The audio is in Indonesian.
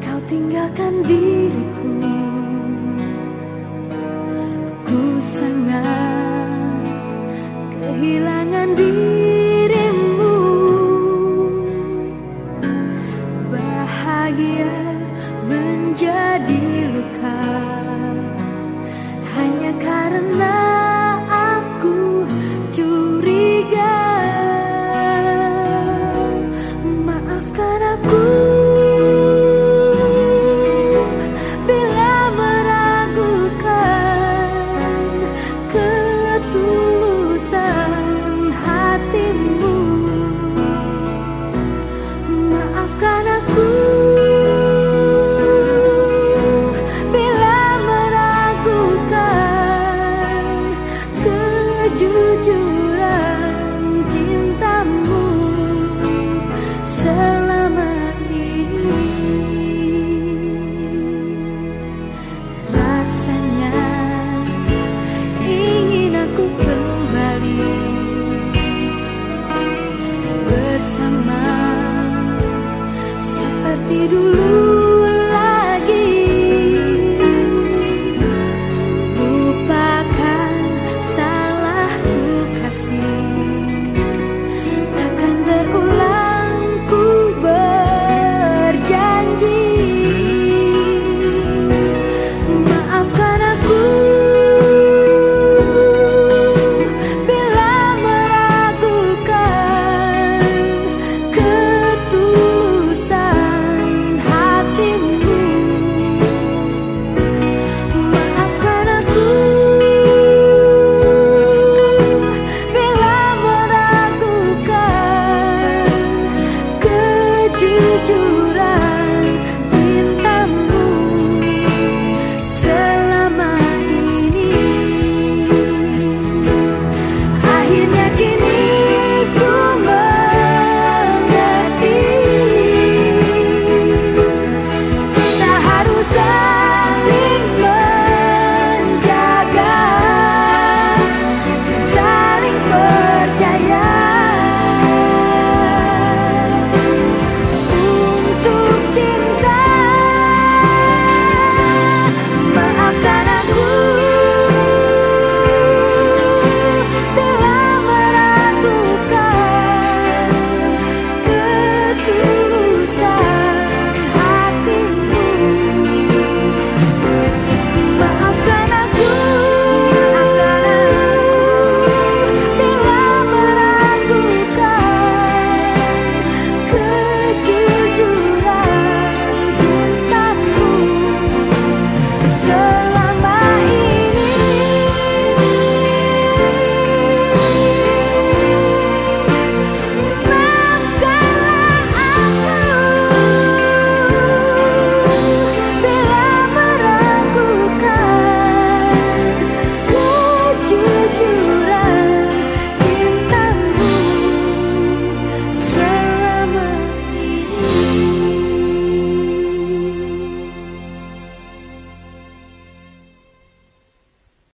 kau tinggalkan diriku. Ku sangat kehilangan dirimu. Bahagia menjadi luka. Hanya karena di dulu.